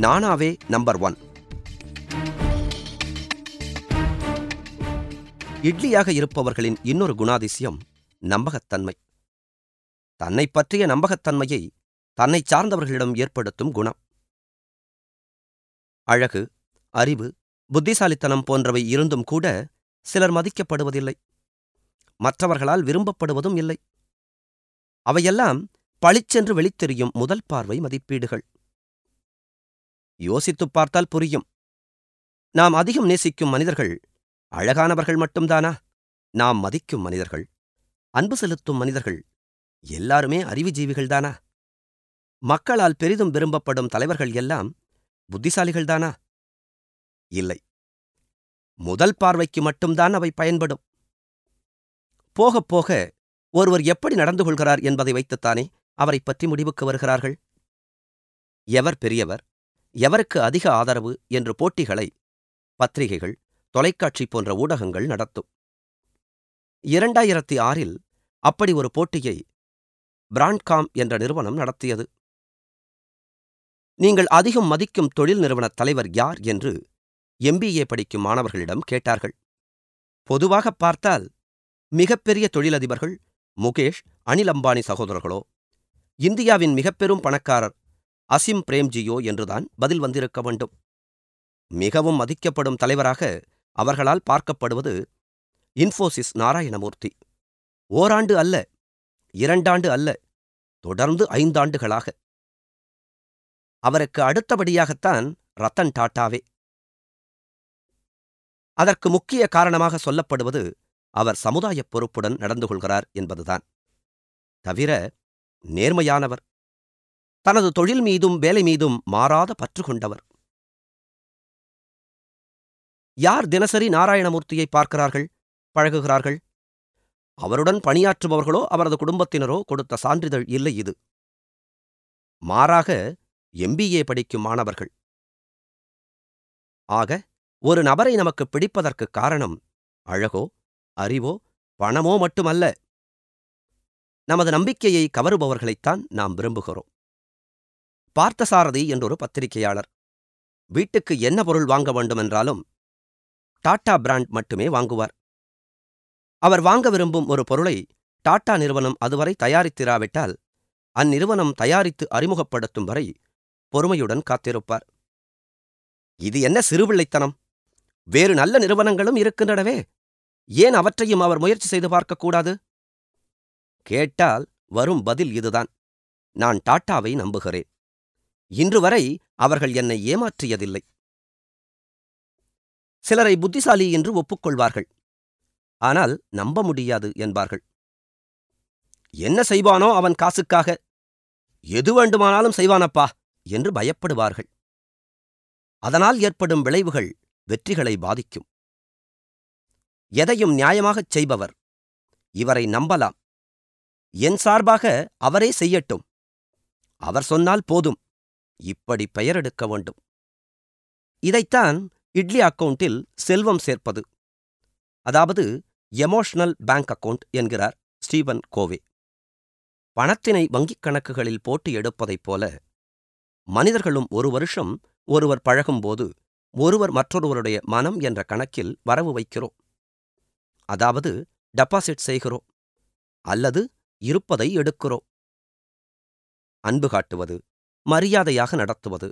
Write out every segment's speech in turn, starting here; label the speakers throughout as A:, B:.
A: நானாவே number one. இட்லியாக இருப்பவர்களின் இன்னொரு குணாதிசயம் நம்பகத்தன்மை. தன்னை பற்றிய நம்பகத்தன்மையை தன்னை சார்ந்தவர்களிடம் ஏற்படுத்தும் குணம். அழகு அறிவு புத்திசாலித்தனம் போன்றவை இருந்தும் கூட சிலர் மதிக்கப்படுவதில்லை. மற்றவர்களால் விரும்பப்படுவதும் இல்லை. அவையெல்லாம் பளிச்சென்று வெளித்தெரியும் முதல் பார்வை மதிப்பீடுகள். யோசித்துப் பார்த்தால் புரியும். நாம் அதிகம் நேசிக்கும் மனிதர்கள் அழகானவர்கள் மட்டும்தானா? நாம் மதிக்கும் மனிதர்கள் அன்பு செலுத்தும் மனிதர்கள் எல்லாருமே அறிவுஜீவிகள்தானா? மக்களால் பெரிதும் விரும்பப்படும் தலைவர்கள் எல்லாம் புத்திசாலிகள்தானா? இல்லை. முதல் பார்வைக்கு மட்டும்தான் அவை பயன்படும். போகப் போக ஒருவர் எப்படி நடந்து கொள்கிறார் என்பதை வைத்துத்தானே அவரைப் பற்றி முடிவுக்கு வருகிறார்கள்? எவர் பெரியவர்? எவருக்கு அதிக ஆதரவு என்று போட்டிகளை பத்திரிகைகள் தொலைக்காட்சி போன்ற ஊடகங்கள் நடத்தும். இரண்டாயிரத்தி ஆறில் அப்படி ஒரு போட்டியை பிராண்ட்காம் என்ற நிறுவனம் நடத்தியது. நீங்கள் அதிகம் மதிக்கும் தொழில் நிறுவனத் தலைவர் யார் என்று எம்பிஏ படிக்கும் மாணவர்களிடம் கேட்டார்கள். பொதுவாக பார்த்தால் மிகப்பெரிய தொழிலதிபர்கள் முகேஷ் அனில் அம்பானி சகோதரர்களோ இந்தியாவின் மிகப்பெரும் பணக்காரர் அசிம் பிரேம்ஜியோ என்றுதான் பதில் வந்திருக்க வேண்டும். மிகவும் மதிக்கப்படும் தலைவராக அவர்களால் பார்க்கப்படுவது இன்ஃபோசிஸ் நாராயணமூர்த்தி. ஓராண்டு அல்ல இரண்டாண்டு அல்ல தொடர்ந்து ஐந்தாண்டுகளாக. அவருக்கு அடுத்தபடியாகத்தான் ரத்தன் டாட்டாவே. அதற்கு முக்கிய காரணமாக சொல்லப்படுவது அவர் சமுதாயப் பொறுப்புடன் நடந்து கொள்கிறார் என்பதுதான். தவிர நேர்மையானவர். தனது தொழில் மீதும் வேலை மீதும் மாறாத பற்று கொண்டவர். யார் தினசரி நாராயணமூர்த்தியை பார்க்கிறார்கள் பழகுகிறார்கள்? அவருடன் பணியாற்றுபவர்களோ அவரது குடும்பத்தினரோ கொடுத்த சான்றிதழ் இல்லை இது. மாறாக எம்பிஏ படிக்கும் மாணவர்கள். ஆக ஒரு நபரை நமக்கு பிடிப்பதற்கு காரணம் அழகோ அறிவோ பணமோ மட்டுமல்ல. நமது நம்பிக்கையை கவருபவர்களைத்தான் நாம் விரும்புகிறோம். பார்த்தசாரதி என்றொரு பத்திரிகையாளர். வீட்டுக்கு என்ன பொருள் வாங்க வேண்டுமென்றாலும் டாடா பிராண்ட் மட்டுமே வாங்குவார். அவர் வாங்க விரும்பும் ஒரு பொருளை டாடா நிறுவனம் அதுவரை தயாரித்திராவிட்டால் அந்நிறுவனம் தயாரித்து அறிமுகப்படுத்தும் வரை பொறுமையுடன் காத்திருப்பார். இது என்ன சிறுபிள்ளைத்தனம் வேறு நல்ல நிறுவனங்களும் இருக்கின்றனவே. ஏன் அவற்றையும் அவர் முயற்சி செய்து பார்க்கக்கூடாது? கேட்டால் வரும் பதில் இதுதான். நான் டாட்டாவை நம்புகிறேன். இன்று வரை அவர்கள் என்னை ஏமாற்றியதில்லை. சிலரை புத்திசாலி என்று ஒப்புக்கொள்வார்கள். ஆனால் நம்ப முடியாது என்பார்கள். என்ன செய்வானோ அவன் காசுக்காக? எது வேண்டுமானாலும் செய்வானப்பா என்று பயப்படுவார்கள். அதனால் ஏற்படும் விளைவுகள் வெற்றிகளை பாதிக்கும். எதையும் நியாயமாகச் செய்பவர் இவரை நம்பலாம். என் சார்பாக அவரே செய்யட்டும். அவர் சொன்னால் போதும். இப்படி பெயரெடுக்க வேண்டும். இதைத்தான் இட்லி அக்கவுண்டில் செல்வம் சேர்ப்பது. அதாவது எமோஷனல் பேங்க் அக்கவுண்ட் என்கிறார் ஸ்டீவன் கோவே. பணத்தினை வங்கிக் கணக்குகளில் போட்டு எடுப்பதைப் போல மனிதர்களும் ஒரு வருஷம் ஒருவர் பழகும்போது ஒருவர் மற்றொருவருடைய மனம் என்ற கணக்கில் வரவு வைக்கிறோம். அதாவது டெபாசிட் செய்கிறோம். அல்லது இருப்பதை எடுக்கிறோம். அன்பு காட்டுவது. மரியாதையாக நடத்துவது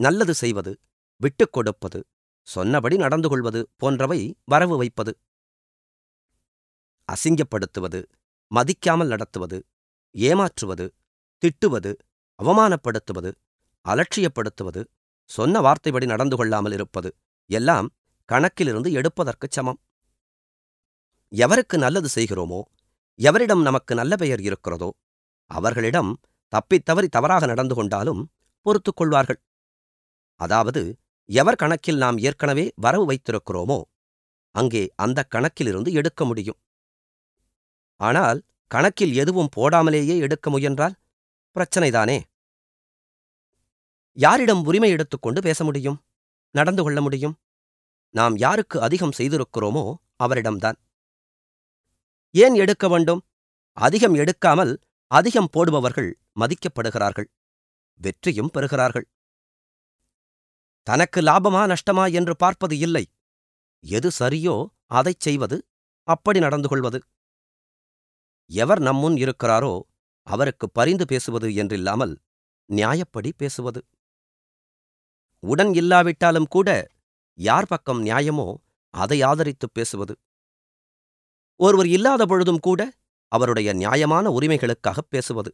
A: நல்லது செய்வது விட்டுக் கொடுப்பது சொன்னபடி நடந்து கொள்வது போன்றவை வரவு வைப்பது. அசிங்கப்படுத்துவது மதிக்காமல் நடத்துவது ஏமாற்றுவது திட்டுவது அவமானப்படுத்துவது அலட்சியப்படுத்துவது சொன்ன வார்த்தைப்படி நடந்து கொள்ளாமல் இருப்பது எல்லாம் கணக்கிலிருந்து எடுப்பதற்குச் சமம். எவருக்கு நல்லது செய்கிறோமோ எவரிடம் நமக்கு நல்ல பெயர் இருக்கிறதோ அவர்களிடம் தப்பித் தவறி தவறாக நடந்து கொண்டாலும் பொறுத்துக் கொள்வார்கள். அதாவது எவர் கணக்கில் நாம் ஏற்கனவே வரவு வைத்திருக்கிறோமோ அங்கே அந்த கணக்கிலிருந்து எடுக்க முடியும். ஆனால் கணக்கில் எதுவும் போடாமலேயே எடுக்க முயன்றால் பிரச்சனைதானே? யாரிடம் உரிமை எடுத்துக்கொண்டு பேச முடியும்? நடந்து கொள்ள முடியும்? நாம் யாருக்கு அதிகம் செய்திருக்கிறோமோ அவரிடம்தான். ஏன் எடுக்க வேண்டும்? அதிகம் எடுக்காமல் அதிகம் போடுபவர்கள் மதிக்கப்படுகிறார்கள் வெற்றியும் பெறுகிறார்கள். தனக்கு லாபமா நஷ்டமா என்று பார்ப்பது இல்லை. எது சரியோ அதைச் செய்வது அப்படி நடந்து கொள்வது. எவர் நம்முன் இருக்கிறாரோ அவருக்கு பரிந்து பேசுவது என்றில்லாமல் நியாயப்படி பேசுவது. உடன் இல்லாவிட்டாலும் கூட யார் பக்கம் நியாயமோ அதை ஆதரித்துப் பேசுவது. ஒருவர் இல்லாத பொழுதும் கூட அவருடைய நியாயமான உரிமைகளுக்காகப் பேசுவது.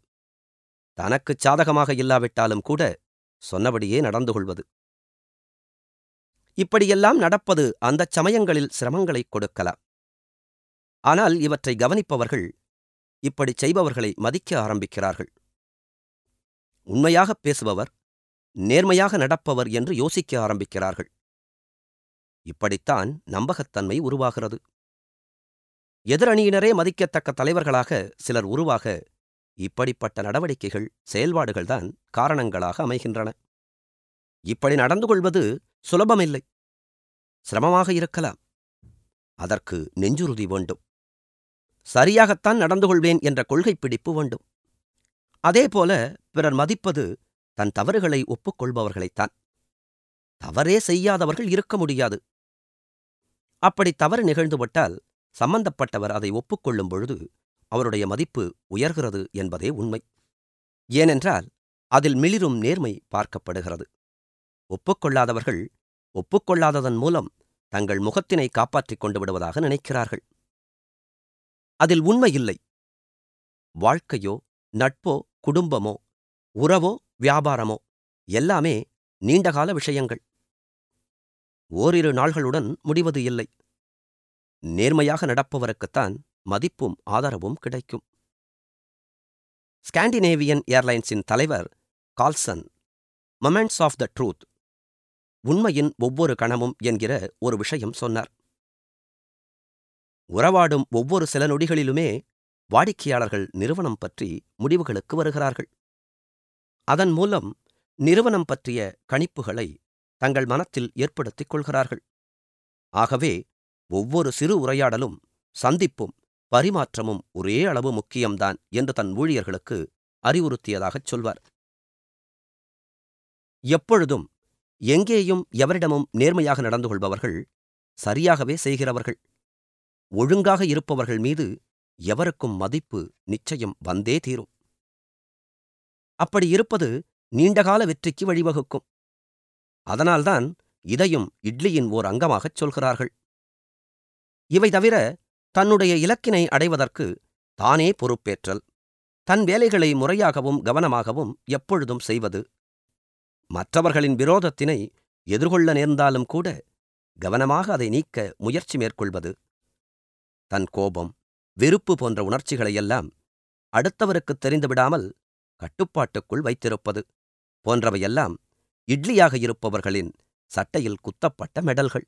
A: தனக்குச் சாதகமாக இல்லாவிட்டாலும் கூட சொன்னபடியே நடந்து கொள்வது. இப்படியெல்லாம் நடப்பது அந்தச் சமயங்களில் சிரமங்களைக் கொடுக்கலாம். ஆனால் இவற்றை கவனிப்பவர்கள் இப்படிச் செய்பவர்களை மதிக்க ஆரம்பிக்கிறார்கள். உண்மையாகப் பேசுபவர் நேர்மையாக நடப்பவர் என்று யோசிக்க ஆரம்பிக்கிறார்கள். இப்படித்தான் நம்பகத்தன்மை உருவாகிறது. எதிரணியினரே மதிக்கத்தக்க தலைவர்களாக சிலர் உருவாக இப்படிப்பட்ட நடவடிக்கைகள் செயல்பாடுகள்தான் காரணங்களாக அமைகின்றன. இப்படி நடந்து கொள்வது சுலபமில்லை. சிரமமாக இருக்கலாம். அதற்கு நெஞ்சுறுதி வேண்டும். சரியாகத்தான் நடந்து கொள்வேன் என்ற கொள்கை பிடிப்பு வேண்டும். அதேபோல பிறர் மதிப்பது தன் தவறுகளை ஒப்புக்கொள்பவர்களைத்தான். தவறே செய்யாதவர்கள் இருக்க முடியாது. அப்படி தவறு நிகழ்ந்துவிட்டால் சம்பந்தப்பட்டவர் அதை ஒப்புக்கொள்ளும் பொழுது அவருடைய மதிப்பு உயர்கிறது என்பதே உண்மை. ஏனென்றால் அதில் மிளிரும் நேர்மை பார்க்கப்படுகிறது. ஒப்புக்கொள்ளாதவர்கள் ஒப்புக்கொள்ளாததன் மூலம் தங்கள் முகத்தினை காப்பாற்றிக் கொண்டு விடுவதாக நினைக்கிறார்கள். அதில் உண்மை இல்லை. வாழ்க்கையோ நட்போ குடும்பமோ உறவோ வியாபாரமோ எல்லாமே நீண்டகால விஷயங்கள். ஓரிரு நாள்களுடன் முடிவது இல்லை. நேர்மையாக நடப்பவருக்குத்தான் மதிப்பும் ஆதரவும் கிடைக்கும். ஸ்காண்டினேவியன் ஏர்லைன்ஸின் தலைவர் Carlzon moments of the truth உண்மையின் ஒவ்வொரு கணமும் என்கிற ஒரு விஷயம் சொன்னார். உறவாடும் ஒவ்வொரு சில நொடிகளிலுமே வாடிக்கையாளர்கள் நிறுவனம் பற்றி முடிவுகளுக்கு வருகிறார்கள். அதன் மூலம் நிறுவனம் பற்றிய கணிப்புகளை தங்கள் மனத்தில் ஏற்படுத்திக் கொள்கிறார்கள். ஆகவே ஒவ்வொரு சிறு உரையாடலும் சந்திப்பும் பரிமாற்றமும் ஒரே அளவு முக்கியம்தான் என்று தன் ஊழியர்களுக்கு அறிவுறுத்தியதாகச் சொல்வார். எப்பொழுதும் எங்கேயும் எவரிடமும் நேர்மையாக நடந்து கொள்பவர்கள் சரியாகவே செய்கிறவர்கள். ஒழுங்காக இருப்பவர்கள் மீது எவருக்கும் மதிப்பு நிச்சயம் வந்தே தீரும். அப்படி இருப்பது நீண்டகால வெற்றிக்கு வழிவகுக்கும். அதனால்தான் இதையும் இட்லியின் ஓர் அங்கமாகச் சொல்கிறார்கள். இவை தவிர தன்னுடைய இலக்கினை அடைவதற்கு தானே பொறுப்பேற்றல். தன் வேலைகளை முறையாகவும் கவனமாகவும் எப்பொழுதும் செய்வது. மற்றவர்களின் விரோதத்தினை எதிர்கொள்ள நேர்ந்தாலும் கூட கவனமாக அதை நீக்க முயற்சி மேற்கொள்வது. தன் கோபம் வெறுப்பு போன்ற உணர்ச்சிகளையெல்லாம் அடுத்தவருக்குத் தெரிந்துவிடாமல் கட்டுப்பாட்டுக்குள் வைத்திருப்பது போன்றவையெல்லாம் இட்லியாக இருப்பவர்களின் சட்டையில் குத்தப்பட்ட மெடல்கள்.